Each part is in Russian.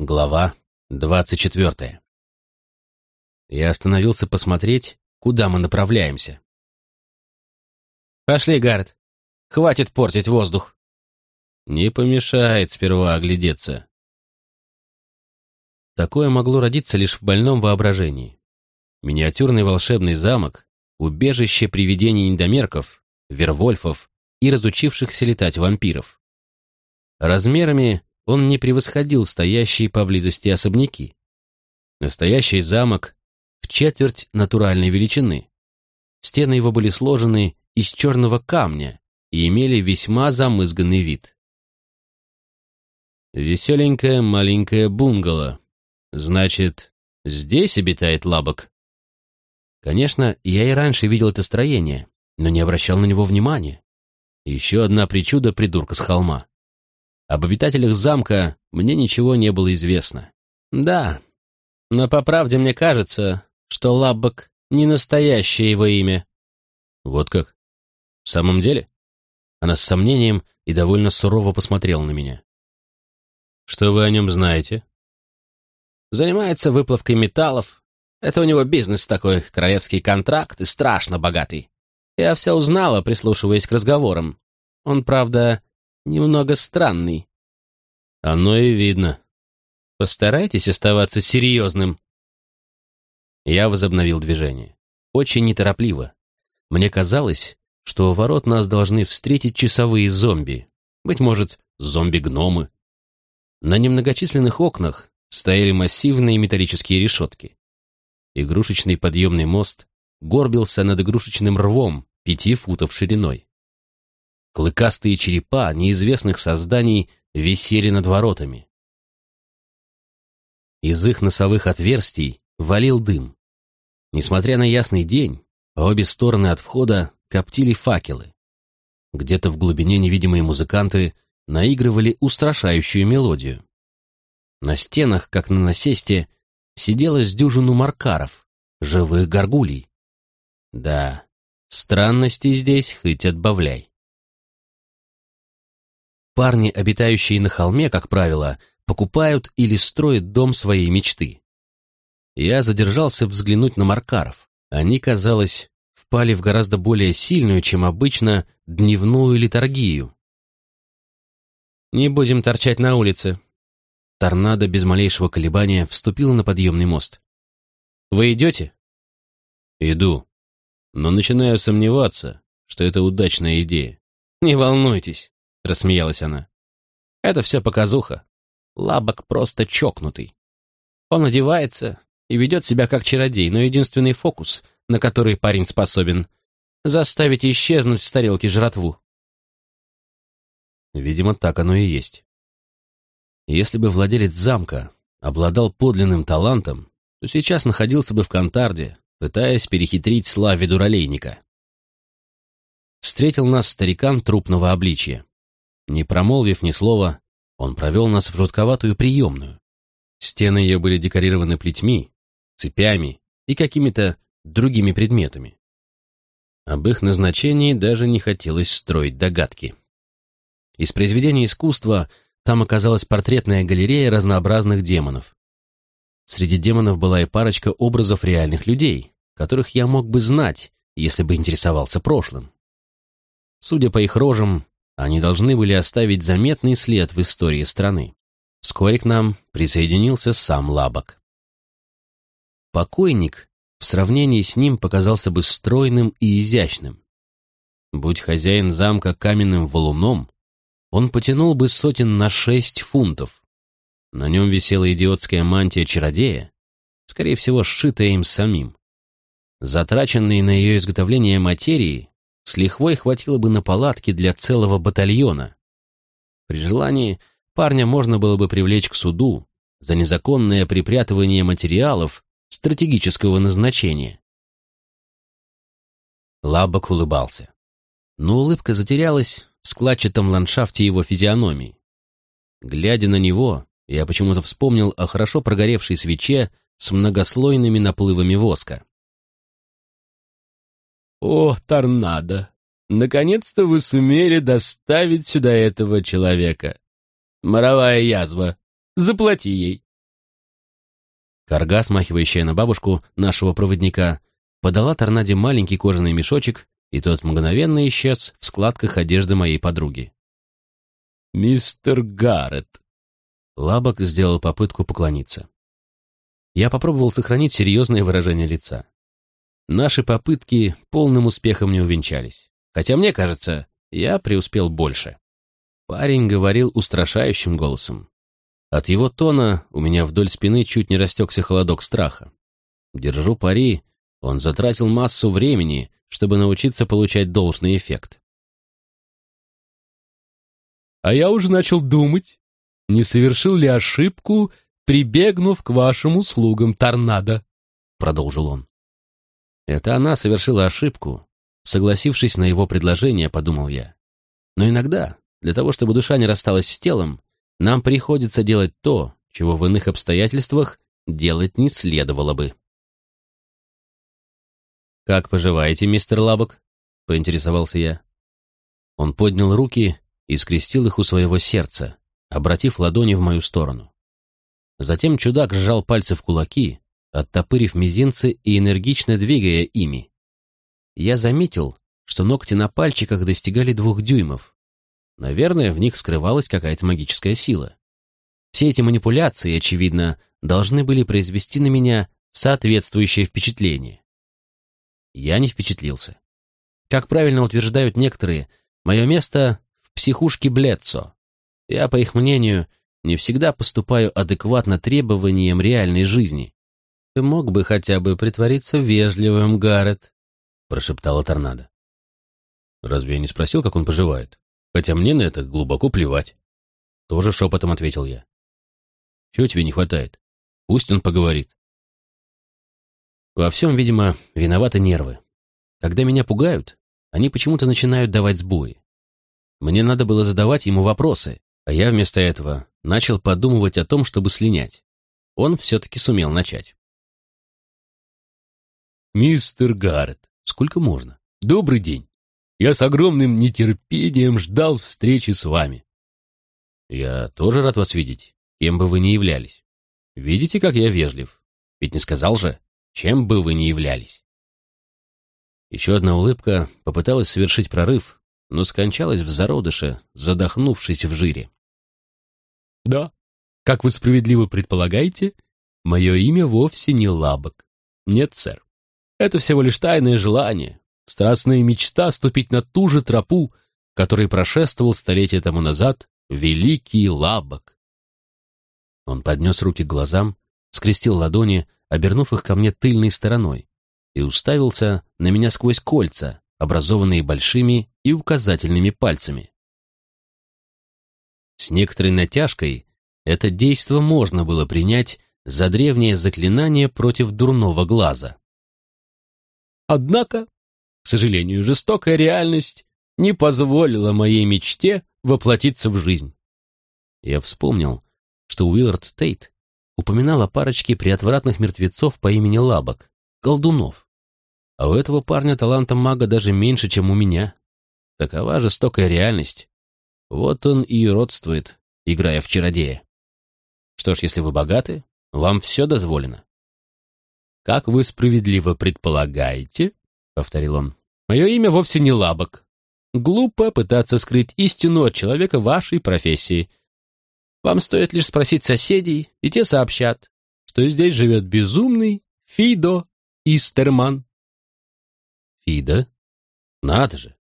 Глава двадцать четвертая. Я остановился посмотреть, куда мы направляемся. «Пошли, Гаррет. Хватит портить воздух». Не помешает сперва оглядеться. Такое могло родиться лишь в больном воображении. Миниатюрный волшебный замок, убежище привидений недомерков, вервольфов и разучившихся летать вампиров. Размерами он не превосходил стоящие поблизости особняки. Настоящий замок в четверть натуральной величины. Стены его были сложены из черного камня и имели весьма замызганный вид. Веселенькая маленькая бунгало. Значит, здесь обитает лабок? Конечно, я и раньше видел это строение, но не обращал на него внимания. Еще одна причуда придурка с холма. Об обитателях замка мне ничего не было известно. Да, но по правде мне кажется, что Лаббок не настоящее его имя. Вот как? В самом деле? Она с сомнением и довольно сурово посмотрела на меня. Что вы о нем знаете? Занимается выплавкой металлов. Это у него бизнес такой, королевский контракт и страшно богатый. Я все узнала, прислушиваясь к разговорам. Он, правда, немного странный. Оно и видно. Постарайтесь оставаться серьезным. Я возобновил движение. Очень неторопливо. Мне казалось, что у ворот нас должны встретить часовые зомби. Быть может, зомби-гномы. На немногочисленных окнах стояли массивные металлические решетки. Игрушечный подъемный мост горбился над игрушечным рвом пяти футов шириной. Клыкастые черепа неизвестных созданий висели над воротами. Из их носовых отверстий валил дым. Несмотря на ясный день, обе стороны от входа коптили факелы. Где-то в глубине невидимые музыканты наигрывали устрашающую мелодию. На стенах, как на насесте, сидело с дюжину маркаров, живых горгулей. Да, странностей здесь хоть отбавляй. Парни, обитающие на холме, как правило, покупают или строят дом своей мечты. Я задержался взглянуть на Маркаров. Они, казалось, впали в гораздо более сильную, чем обычно, дневную литургию. «Не будем торчать на улице». Торнадо без малейшего колебания вступил на подъемный мост. «Вы идете?» «Иду. Но начинаю сомневаться, что это удачная идея». «Не волнуйтесь», — рассмеялась она. «Это все показуха. Лабок просто чокнутый. Он одевается, и ведет себя как чародей, но единственный фокус, на который парень способен, заставить исчезнуть с тарелки жратву. Видимо, так оно и есть. Если бы владелец замка обладал подлинным талантом, то сейчас находился бы в Кантарде, пытаясь перехитрить славе дуралейника. Встретил нас старикан трупного обличия. Не промолвив ни слова, он провел нас в жутковатую приемную. Стены ее были декорированы плетьми, цепями и какими-то другими предметами. Об их назначении даже не хотелось строить догадки. Из произведения искусства там оказалась портретная галерея разнообразных демонов. Среди демонов была и парочка образов реальных людей, которых я мог бы знать, если бы интересовался прошлым. Судя по их рожам, они должны были оставить заметный след в истории страны. Вскоре к нам присоединился сам Лабок. Покойник в сравнении с ним показался бы стройным и изящным. Будь хозяин замка каменным валуном, он потянул бы сотен на шесть фунтов. На нем висела идиотская мантия чародея, скорее всего, сшитая им самим. Затраченные на ее изготовление материи с лихвой хватило бы на палатки для целого батальона. При желании парня можно было бы привлечь к суду за незаконное припрятывание материалов стратегического назначения. Лабок улыбался. Но улыбка затерялась в складчатом ландшафте его физиономии. Глядя на него, я почему-то вспомнил о хорошо прогоревшей свече с многослойными наплывами воска. «О, торнадо! Наконец-то вы сумели доставить сюда этого человека! Моровая язва! Заплати ей!» Карга, смахивающая на бабушку нашего проводника, подала торнаде маленький кожаный мешочек, и тот мгновенно исчез в складках одежды моей подруги. «Мистер Гаррет!» Лабок сделал попытку поклониться. Я попробовал сохранить серьезное выражение лица. Наши попытки полным успехом не увенчались. Хотя мне кажется, я преуспел больше. Парень говорил устрашающим голосом. От его тона у меня вдоль спины чуть не растекся холодок страха. Держу пари, он затратил массу времени, чтобы научиться получать должный эффект. А я уже начал думать, не совершил ли ошибку, прибегнув к вашим услугам, торнадо, продолжил он. Это она совершила ошибку, согласившись на его предложение, подумал я. Но иногда, для того, чтобы душа не рассталась с телом, нам приходится делать то, чего в иных обстоятельствах делать не следовало бы. «Как поживаете, мистер Лабок?» — поинтересовался я. Он поднял руки и скрестил их у своего сердца, обратив ладони в мою сторону. Затем чудак сжал пальцы в кулаки, оттопырив мизинцы и энергично двигая ими. Я заметил, что ногти на пальчиках достигали двух дюймов. Наверное, в них скрывалась какая-то магическая сила. Все эти манипуляции, очевидно, должны были произвести на меня соответствующее впечатление. Я не впечатлился. Как правильно утверждают некоторые, мое место в психушке Блецо. Я, по их мнению, не всегда поступаю адекватно требованиям реальной жизни. Ты мог бы хотя бы притвориться вежливым, Гаррет, прошептала торнадо. Разве я не спросил, как он поживает? Хотя мне на это глубоко плевать. Тоже шепотом ответил я. Чего тебе не хватает? Пусть он поговорит. Во всем, видимо, виноваты нервы. Когда меня пугают, они почему-то начинают давать сбои. Мне надо было задавать ему вопросы, а я вместо этого начал подумывать о том, чтобы слинять. Он все-таки сумел начать. «Мистер Гаррет, сколько можно? Добрый день. Я с огромным нетерпением ждал встречи с вами». «Я тоже рад вас видеть, кем бы вы ни являлись. Видите, как я вежлив? Ведь не сказал же, чем бы вы ни являлись. Еще одна улыбка попыталась совершить прорыв, но скончалась в зародыше, задохнувшись в жире. «Да, как вы справедливо предполагаете, мое имя вовсе не Лабок. Нет, сэр. Это всего лишь тайное желание, страстная мечта ступить на ту же тропу, которой прошествовал столетия тому назад великий Лабок». Он поднес руки к глазам, скрестил ладони, обернув их ко мне тыльной стороной, и уставился на меня сквозь кольца, образованные большими и указательными пальцами. С некоторой натяжкой это действо можно было принять за древнее заклинание против дурного глаза. Однако, к сожалению, жестокая реальность не позволила моей мечте воплотиться в жизнь. Я вспомнил, что Уиллард Тейт упоминал о парочке приотвратных мертвецов по имени Лабок, колдунов. А у этого парня таланта мага даже меньше, чем у меня. Такова жестокая реальность. Вот он и родствует, играя в чародея. Что ж, если вы богаты, вам все дозволено. «Как вы справедливо предполагаете», — повторил он, — «мое имя вовсе не Лабок. Глупо пытаться скрыть истину от человека вашей профессии. Вам стоит лишь спросить соседей, и те сообщат, что здесь живет безумный Фидо Истерман. Фида? Надо же!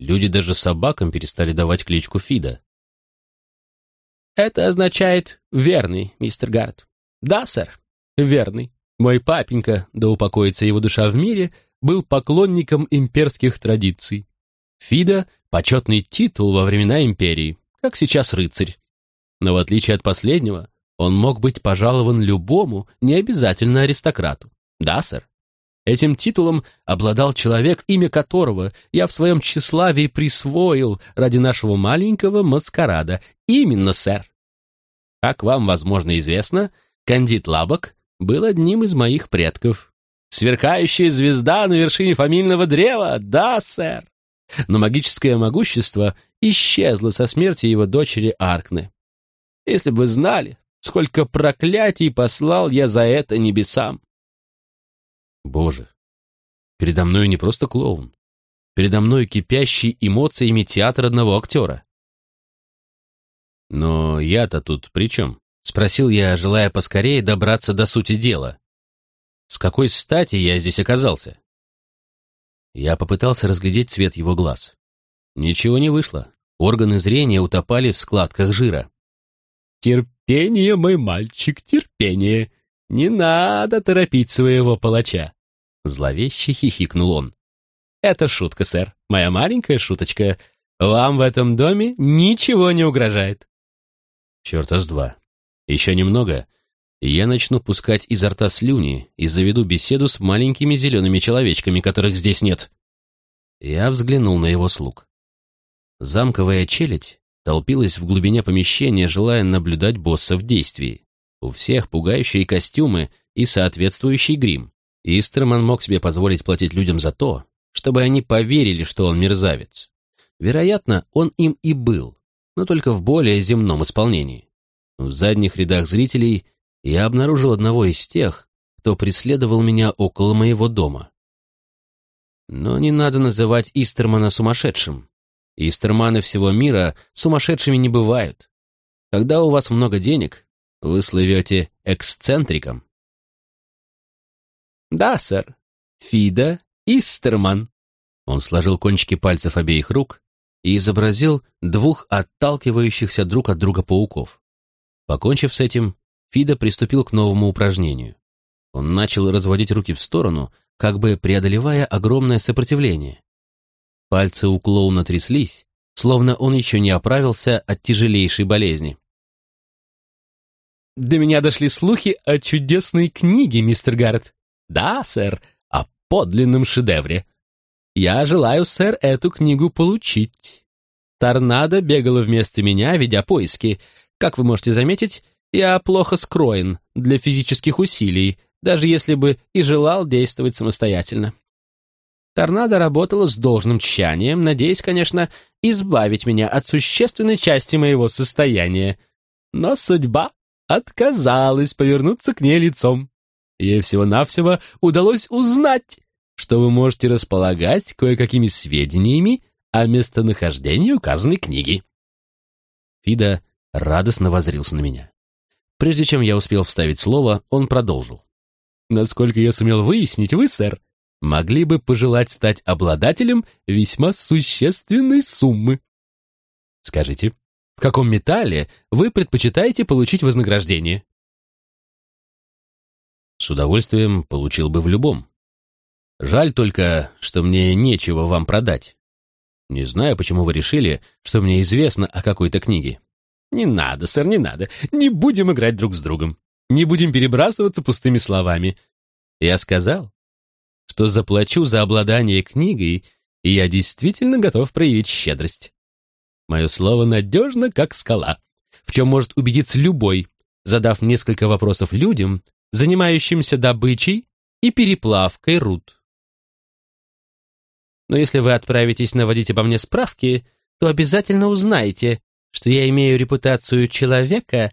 Люди даже собакам перестали давать кличку Фида. Это означает «верный», мистер Гард. Да, сэр, верный. Мой папенька, да упокоится его душа в мире, был поклонником имперских традиций. Фида — почетный титул во времена империи, как сейчас рыцарь. Но в отличие от последнего, он мог быть пожалован любому, не обязательно аристократу. Да, сэр. Этим титулом обладал человек, имя которого я в своем тщеславии присвоил ради нашего маленького маскарада. Именно, сэр. Как вам, возможно, известно, Кандид Лабок был одним из моих предков. Сверкающая звезда на вершине фамильного древа, да, сэр. Но магическое могущество исчезло со смерти его дочери Аркны. Если бы вы знали, Сколько проклятий послал я за это небесам! Боже, передо мной не просто клоун. Передо мной кипящий эмоциями театр одного актера. «Но я-то тут при чем?» — спросил я, желая поскорее добраться до сути дела. «С какой стати я здесь оказался?» Я попытался разглядеть цвет его глаз. Ничего не вышло. Органы зрения утопали в складках жира. «Терпение, мой мальчик, терпение! Не надо торопить своего палача!» Зловеще хихикнул он. «Это шутка, сэр, моя маленькая шуточка. Вам в этом доме ничего не угрожает». Черта с два. Еще немного, и я начну пускать изо рта слюни и заведу беседу с маленькими зелеными человечками, которых здесь нет. Я взглянул на его слуг. Замковая челядь толпилась в глубине помещения, желая наблюдать босса в действии. У всех пугающие костюмы и соответствующий грим. Истерман мог себе позволить платить людям за то, чтобы они поверили, что он мерзавец. Вероятно, он им и был, но только в более земном исполнении. В задних рядах зрителей я обнаружил одного из тех, кто преследовал меня около моего дома. Но не надо называть Истермана сумасшедшим. Истерманы всего мира сумасшедшими не бывают. Когда у вас много денег, вы слывете эксцентриком. «Да, сэр. Фида Истерман». Он сложил кончики пальцев обеих рук и изобразил двух отталкивающихся друг от друга пауков. Покончив с этим, Фида приступил к новому упражнению. Он начал разводить руки в сторону, как бы преодолевая огромное сопротивление. Пальцы у клоуна тряслись, словно он еще не оправился от тяжелейшей болезни. «До меня дошли слухи о чудесной книге, мистер Гаррет. Да, сэр, о подлинном шедевре. Я желаю, сэр, эту книгу получить. Торнадо бегала вместо меня, ведя поиски. Как вы можете заметить, я плохо скроен для физических усилий, даже если бы и желал действовать самостоятельно. Торнадо работала с должным тщанием, надеясь, конечно, избавить меня от существенной части моего состояния. Но судьба отказалась повернуться к ней лицом. Ей всего-навсего удалось узнать, что вы можете располагать кое-какими сведениями о местонахождении указанной книги. Фида радостно возрился на меня. Прежде чем я успел вставить слово, он продолжил. Насколько я сумел выяснить, вы, сэр, могли бы пожелать стать обладателем весьма существенной суммы. Скажите, в каком металле вы предпочитаете получить вознаграждение? С удовольствием получил бы в любом. Жаль только, что мне нечего вам продать. Не знаю, почему вы решили, что мне известно о какой-то книге. Не надо, сэр, не надо. Не будем играть друг с другом. Не будем перебрасываться пустыми словами. Я сказал, что заплачу за обладание книгой, и я действительно готов проявить щедрость. Мое слово надежно, как скала, в чем может убедиться любой, задав несколько вопросов людям, занимающимся добычей и переплавкой руд. Но если вы отправитесь наводить обо мне справки, то обязательно узнаете, что я имею репутацию человека,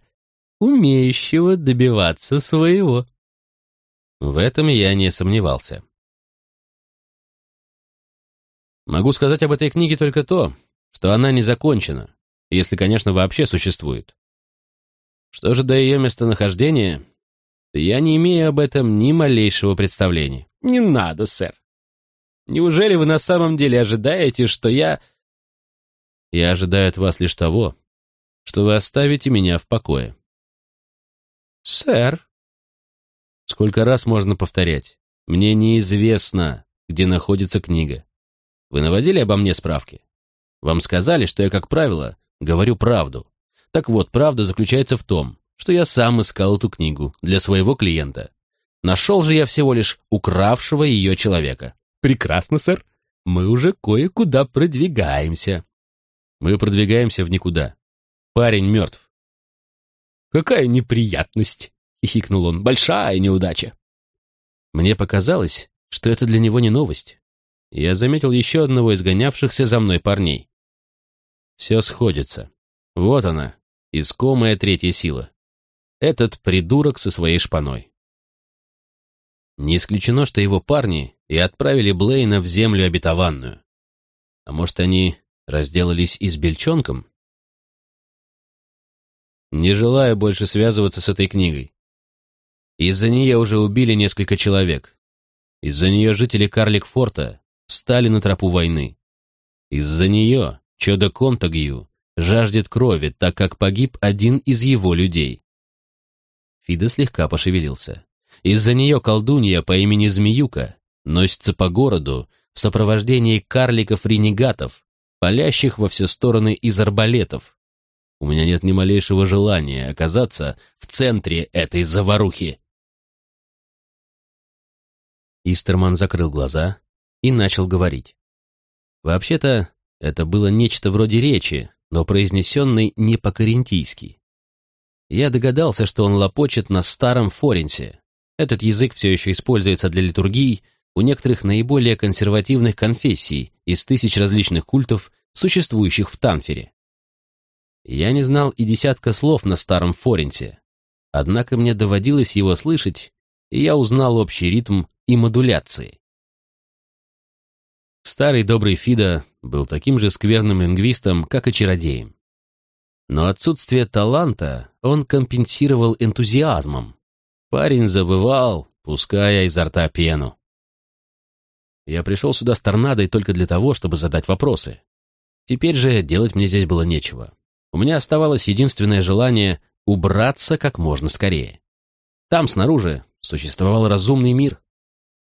умеющего добиваться своего. В этом я не сомневался. Могу сказать об этой книге только то, что она не закончена, если, конечно, вообще существует. Что же до ее местонахождения, то я не имею об этом ни малейшего представления. Не надо, сэр. Неужели вы на самом деле ожидаете, что я... Я ожидаю от вас лишь того, что вы оставите меня в покое. Сэр. Сколько раз можно повторять? Мне неизвестно, где находится книга. Вы наводили обо мне справки? Вам сказали, что я, как правило, говорю правду. Так вот, правда заключается в том, что я сам искал эту книгу для своего клиента. Нашел же я всего лишь укравшего ее человека. Прекрасно, сэр. Мы уже кое-куда продвигаемся. Мы продвигаемся в никуда. Парень мертв. Какая неприятность, хихикнул он. Большая неудача. Мне показалось, что это для него не новость. Я заметил еще одного из гонявшихся за мной парней. Все сходится. Вот она, искомая третья сила. этот придурок со своей шпаной. Не исключено, что его парни и отправили Блейна в землю обетованную. А может, они разделались и с Бельчонком? Не желаю больше связываться с этой книгой. Из-за нее уже убили несколько человек. Из-за нее жители Карлик-Форта стали на тропу войны. Из-за нее Чудо Контагью жаждет крови, так как погиб один из его людей. Фида слегка пошевелился. Из-за нее колдунья по имени Змеюка носится по городу в сопровождении карликов-ренегатов, палящих во все стороны из арбалетов. У меня нет ни малейшего желания оказаться в центре этой заварухи. Истерман закрыл глаза и начал говорить. Вообще-то, это было нечто вроде речи, но произнесенной не по-карентийски. Я догадался, что он лопочет на старом форенсе. Этот язык все еще используется для литургий у некоторых наиболее консервативных конфессий из тысяч различных культов, существующих в Танфере. Я не знал и десятка слов на старом форенсе, однако мне доводилось его слышать, и я узнал общий ритм и модуляции. Старый добрый Фида был таким же скверным лингвистом, как и чародеем. Но отсутствие таланта он компенсировал энтузиазмом. Парень забывал, пуская изо рта пену. Я пришел сюда с торнадой только для того, чтобы задать вопросы. Теперь же делать мне здесь было нечего. У меня оставалось единственное желание убраться как можно скорее. Там, снаружи, существовал разумный мир.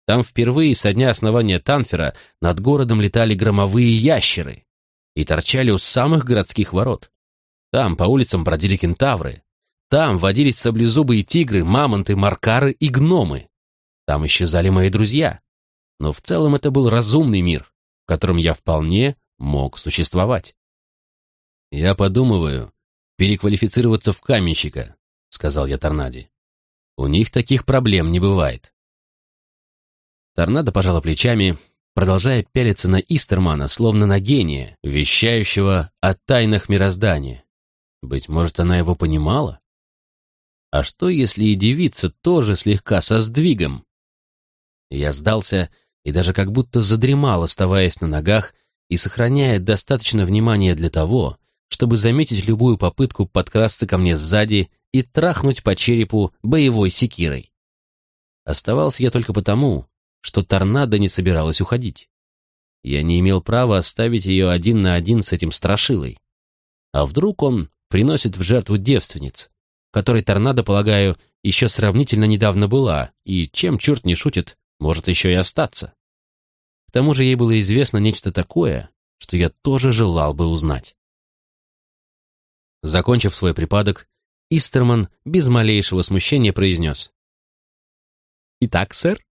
Там впервые со дня основания Танфера над городом летали громовые ящеры и торчали у самых городских ворот. Там по улицам бродили кентавры. Там водились саблезубые тигры, мамонты, маркары и гномы. Там исчезали мои друзья. Но в целом это был разумный мир, в котором я вполне мог существовать. «Я подумываю переквалифицироваться в каменщика», — сказал я Торнаде. «У них таких проблем не бывает». Торнадо пожала плечами, продолжая пялиться на Истермана, словно на гения, вещающего о тайнах мироздания. Быть может, она его понимала? А что, если и девица тоже слегка со сдвигом? Я сдался и даже как будто задремал, оставаясь на ногах и сохраняя достаточно внимания для того, чтобы заметить любую попытку подкрасться ко мне сзади и трахнуть по черепу боевой секирой. Оставался я только потому, что торнадо не собиралась уходить. Я не имел права оставить ее один на один с этим страшилой. А вдруг он приносит в жертву девственниц, которой торнадо, полагаю, еще сравнительно недавно была, и, чем черт не шутит, может еще и остаться. К тому же ей было известно нечто такое, что я тоже желал бы узнать. Закончив свой припадок, Истерман без малейшего смущения произнес. «Итак, сэр,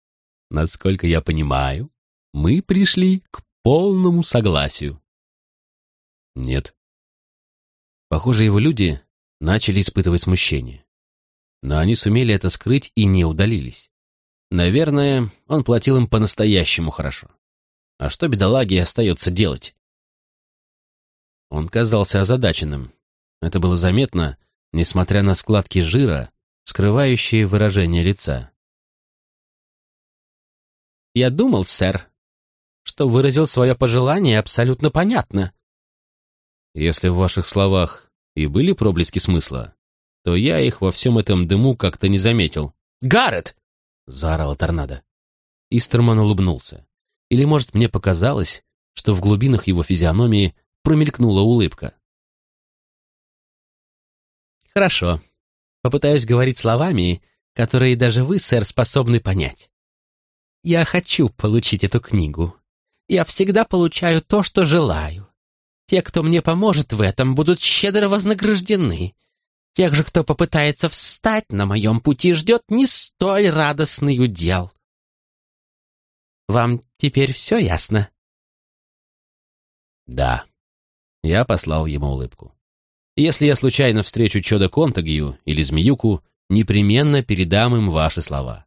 Насколько я понимаю, мы пришли к полному согласию. Нет. Похоже, его люди начали испытывать смущение. Но они сумели это скрыть и не удалились. Наверное, он платил им по-настоящему хорошо. А что бедолаге остается делать? Он казался озадаченным. Это было заметно, несмотря на складки жира, скрывающие выражение лица. Я думал, сэр, что выразил свое пожелание абсолютно понятно. Если в ваших словах и были проблески смысла, то я их во всем этом дыму как-то не заметил. «Гаррет!» — заорала торнадо. Истерман улыбнулся. Или, может, мне показалось, что в глубинах его физиономии промелькнула улыбка. «Хорошо. Попытаюсь говорить словами, которые даже вы, сэр, способны понять. Я хочу получить эту книгу. Я всегда получаю то, что желаю. Те, кто мне поможет в этом, будут щедро вознаграждены. Тех же, кто попытается встать на моем пути, ждет не столь радостный удел. Вам теперь все ясно? Да. Я послал ему улыбку. Если я случайно встречу Чода Контагью или Змеюку, непременно передам им ваши слова.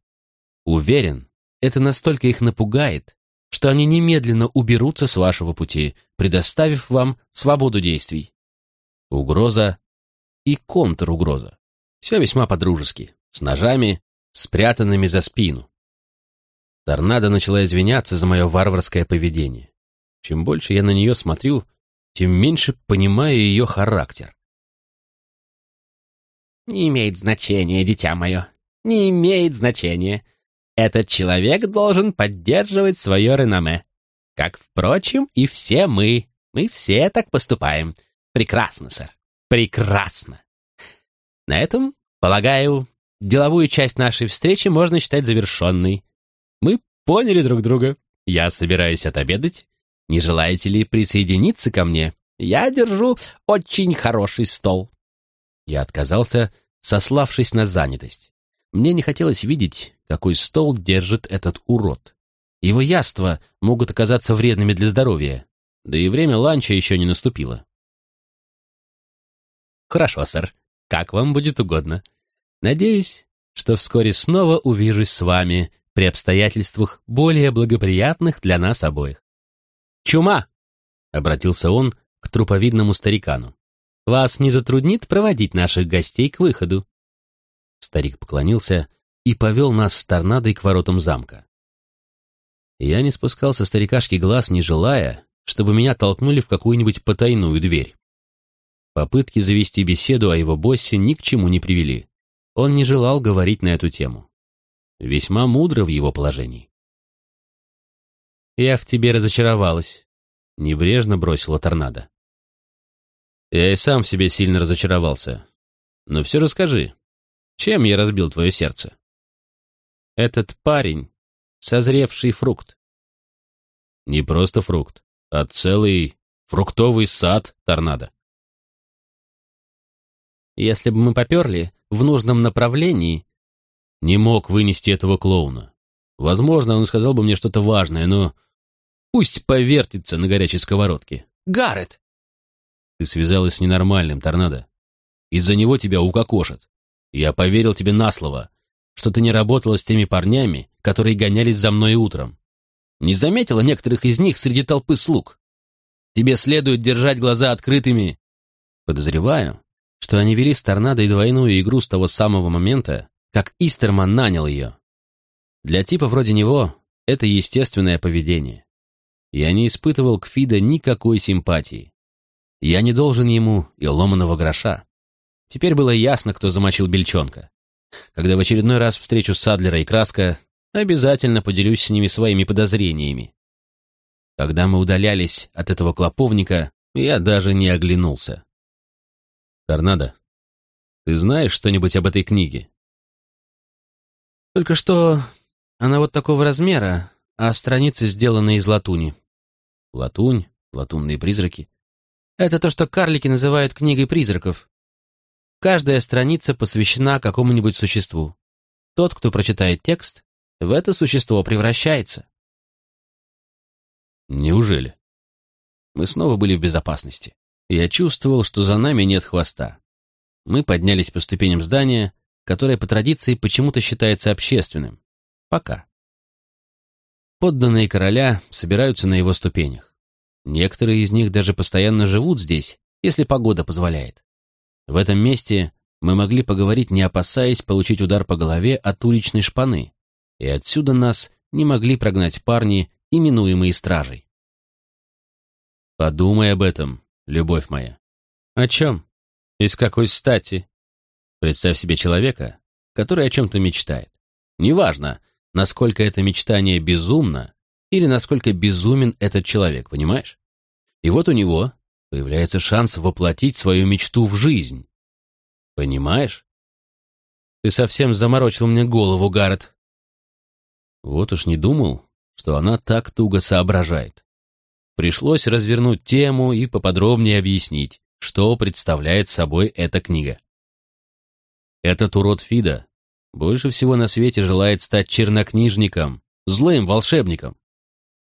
Уверен, это настолько их напугает, что они немедленно уберутся с вашего пути, предоставив вам свободу действий. Угроза и контругроза. Все весьма по-дружески, с ножами, спрятанными за спину. Торнадо начала извиняться за мое варварское поведение. Чем больше я на нее смотрю, тем меньше понимаю ее характер. «Не имеет значения, дитя мое, не имеет значения. Этот человек должен поддерживать свое реноме. Как, впрочем, и все мы. Мы все так поступаем. Прекрасно, сэр. Прекрасно. На этом, полагаю, деловую часть нашей встречи можно считать завершенной. Мы поняли друг друга. Я собираюсь отобедать. Не желаете ли присоединиться ко мне? Я держу очень хороший стол. Я отказался, сославшись на занятость. Мне не хотелось видеть, какой стол держит этот урод. Его яства могут оказаться вредными для здоровья, да и время ланча еще не наступило. Хорошо, сэр, как вам будет угодно. Надеюсь, что вскоре снова увижусь с вами при обстоятельствах более благоприятных для нас обоих. «Чума!» — обратился он к труповидному старикану. «Вас не затруднит проводить наших гостей к выходу?» Старик поклонился и повел нас с торнадой к воротам замка. Я не спускал со старикашки глаз, не желая, чтобы меня толкнули в какую-нибудь потайную дверь. Попытки завести беседу о его боссе ни к чему не привели. Он не желал говорить на эту тему. Весьма мудро в его положении. «Я в тебе разочаровалась», — небрежно бросила торнадо. «Я и сам в себе сильно разочаровался. Но все расскажи, чем я разбил твое сердце? Этот парень — созревший фрукт. Не просто фрукт, а целый фруктовый сад торнадо. Если бы мы поперли в нужном направлении... Не мог вынести этого клоуна. Возможно, он сказал бы мне что-то важное, но... Пусть повертится на горячей сковородке. Гаррет! Ты связалась с ненормальным, торнадо. Из-за него тебя укокошат. Я поверил тебе на слово, что ты не работала с теми парнями, которые гонялись за мной утром. Не заметила некоторых из них среди толпы слуг. Тебе следует держать глаза открытыми. Подозреваю, что они вели с торнадой двойную игру с того самого момента, как Истерман нанял ее. Для типа вроде него это естественное поведение. Я не испытывал к Фида никакой симпатии. Я не должен ему и ломаного гроша. Теперь было ясно, кто замочил бельчонка. Когда в очередной раз встречу Садлера и Краска, обязательно поделюсь с ними своими подозрениями. Когда мы удалялись от этого клоповника, я даже не оглянулся. «Торнадо, ты знаешь что-нибудь об этой книге?» «Только что она вот такого размера, а страницы сделаны из латуни». «Латунь? Латунные призраки?» «Это то, что карлики называют книгой призраков. Каждая страница посвящена какому-нибудь существу. Тот, кто прочитает текст, в это существо превращается. Неужели? Мы снова были в безопасности. Я чувствовал, что за нами нет хвоста. Мы поднялись по ступеням здания, которое по традиции почему-то считается общественным. Пока. Подданные короля собираются на его ступенях. Некоторые из них даже постоянно живут здесь, если погода позволяет. В этом месте мы могли поговорить, не опасаясь получить удар по голове от уличной шпаны, и отсюда нас не могли прогнать парни, именуемые стражей. Подумай об этом, любовь моя. О чем? Из какой стати? Представь себе человека, который о чем-то мечтает. Неважно, насколько это мечтание безумно или насколько безумен этот человек, понимаешь? И вот у него появляется шанс воплотить свою мечту в жизнь. Понимаешь? Ты совсем заморочил мне голову, Гаррет. Вот уж не думал, что она так туго соображает. Пришлось развернуть тему и поподробнее объяснить, что представляет собой эта книга. Этот урод Фида больше всего на свете желает стать чернокнижником, злым волшебником.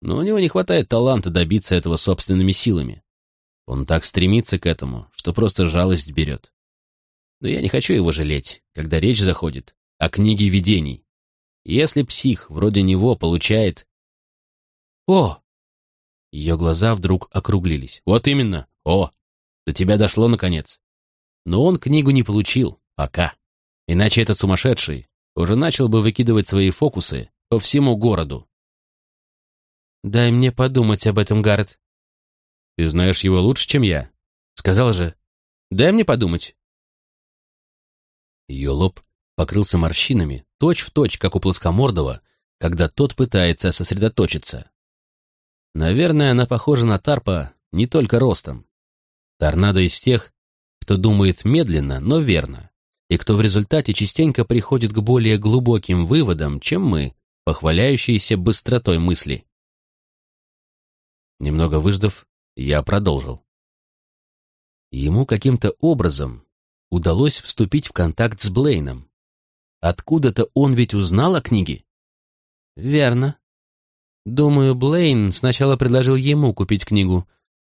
Но у него не хватает таланта добиться этого собственными силами. Он так стремится к этому, что просто жалость берет. Но я не хочу его жалеть, когда речь заходит о книге видений. Если псих вроде него получает... О! Ее глаза вдруг округлились. Вот именно, о! До тебя дошло наконец. Но он книгу не получил, пока. Иначе этот сумасшедший уже начал бы выкидывать свои фокусы по всему городу. «Дай мне подумать об этом, Гаррет». «Ты знаешь его лучше, чем я». Сказал же, дай мне подумать. Ее лоб покрылся морщинами, точь-в-точь, точь, как у плоскомордого, когда тот пытается сосредоточиться. Наверное, она похожа на Тарпа не только ростом. Торнадо из тех, кто думает медленно, но верно, и кто в результате частенько приходит к более глубоким выводам, чем мы, похваляющиеся быстротой мысли. Немного выждав, я продолжил. Ему каким-то образом удалось вступить в контакт с Блейном. Откуда-то он ведь узнал о книге? Верно. Думаю, Блейн сначала предложил ему купить книгу,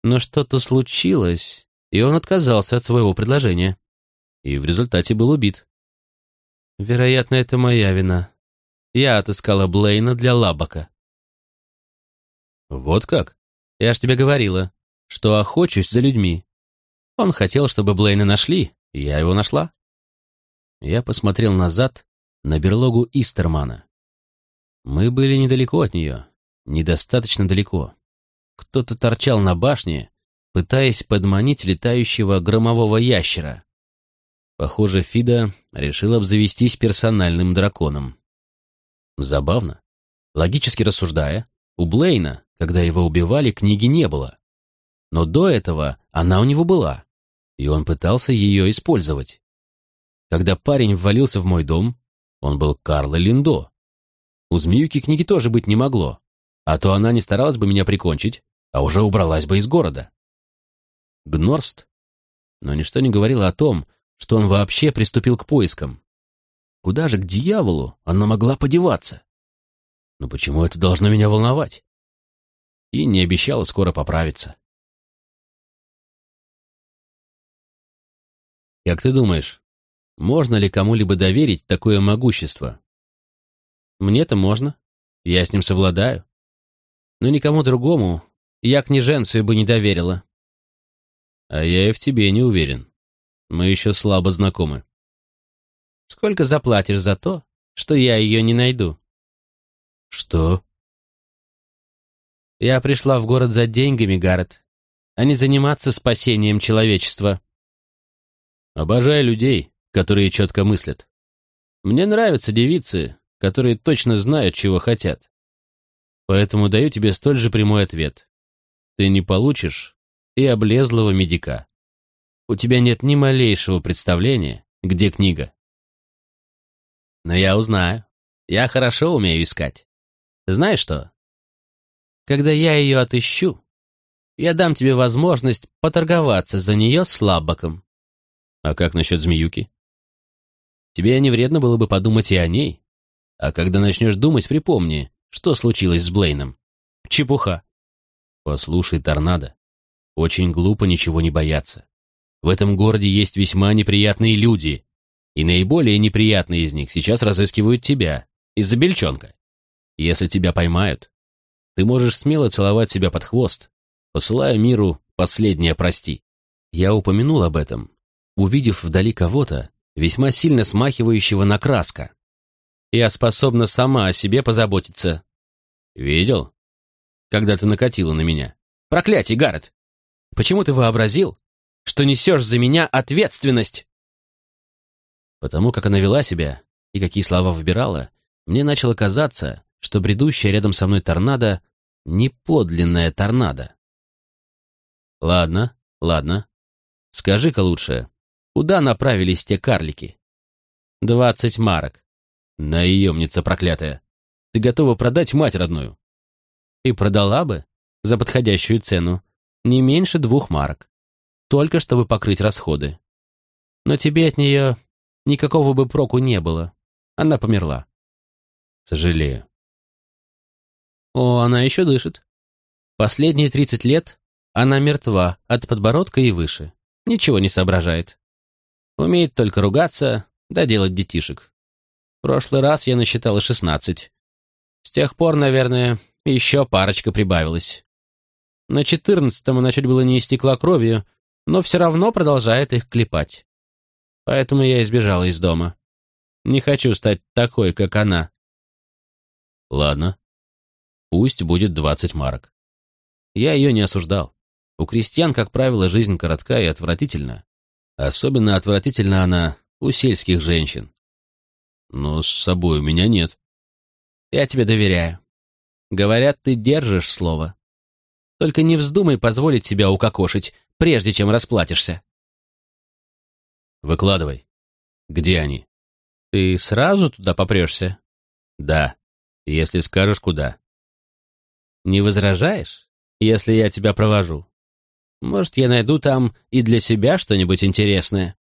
но что-то случилось, и он отказался от своего предложения. И в результате был убит. Вероятно, это моя вина. Я отыскала Блейна для Лабака. Вот как? Я ж тебе говорила, что охочусь за людьми. Он хотел, чтобы Блейна нашли, и я его нашла. Я посмотрел назад на берлогу Истермана. Мы были недалеко от нее, недостаточно далеко. Кто-то торчал на башне, пытаясь подманить летающего громового ящера. Похоже, Фида решил обзавестись персональным драконом. Забавно. Логически рассуждая, у Блейна, когда его убивали, книги не было. Но до этого она у него была и он пытался ее использовать. Когда парень ввалился в мой дом, он был Карло Линдо. У змеюки книги тоже быть не могло, а то она не старалась бы меня прикончить, а уже убралась бы из города. Гнорст? Но ничто не говорило о том, что он вообще приступил к поискам. Куда же к дьяволу она могла подеваться? Но почему это должно меня волновать? И не обещала скоро поправиться. Как ты думаешь, можно ли кому-либо доверить такое могущество? Мне-то можно. Я с ним совладаю. Но никому другому я княженцию бы не доверила. А я и в тебе не уверен. Мы еще слабо знакомы. Сколько заплатишь за то, что я ее не найду? Что? Я пришла в город за деньгами, Гаррет, а не заниматься спасением человечества. Обожаю людей, которые четко мыслят. Мне нравятся девицы, которые точно знают, чего хотят. Поэтому даю тебе столь же прямой ответ. Ты не получишь и облезлого медика. У тебя нет ни малейшего представления, где книга. Но я узнаю. Я хорошо умею искать. Знаешь что? Когда я ее отыщу, я дам тебе возможность поторговаться за нее с Лаббаком. А как насчет змеюки? Тебе не вредно было бы подумать и о ней. А когда начнешь думать, припомни, что случилось с Блейном. Чепуха. Послушай, торнадо. Очень глупо ничего не бояться. В этом городе есть весьма неприятные люди, и наиболее неприятные из них сейчас разыскивают тебя из-за бельчонка. Если тебя поймают, ты можешь смело целовать себя под хвост, посылая миру последнее прости. Я упомянул об этом, увидев вдали кого-то, весьма сильно смахивающего на краска. «Я способна сама о себе позаботиться». «Видел? Когда ты накатила на меня». «Проклятие, Гаррет! Почему ты вообразил, что несешь за меня ответственность?» Потому как она вела себя и какие слова выбирала, мне начало казаться, что бредущая рядом со мной торнадо — не подлинная торнадо. Ладно, ладно. Скажи-ка лучше, Куда направились те карлики? Двадцать марок. Наемница проклятая. Ты готова продать мать родную? И продала бы за подходящую цену не меньше двух марок. Только чтобы покрыть расходы. Но тебе от нее никакого бы проку не было. Она померла. Сожалею. О, она еще дышит. Последние тридцать лет она мертва от подбородка и выше. Ничего не соображает. Умеет только ругаться, да делать детишек. Прошлый раз я насчитала шестнадцать. С тех пор, наверное, еще парочка прибавилась. На четырнадцатом она чуть было не истекла кровью, но все равно продолжает их клепать. Поэтому я избежала из дома. Не хочу стать такой, как она. Ладно. Пусть будет двадцать марок. Я ее не осуждал. У крестьян, как правило, жизнь коротка и отвратительна. Особенно отвратительна она у сельских женщин. Но с собой у меня нет. Я тебе доверяю. Говорят, ты держишь слово. Только не вздумай позволить себя укокошить, прежде чем расплатишься. Выкладывай. Где они? Ты сразу туда попрешься? Да, если скажешь, куда. Не возражаешь, если я тебя провожу? Может, я найду там и для себя что-нибудь интересное?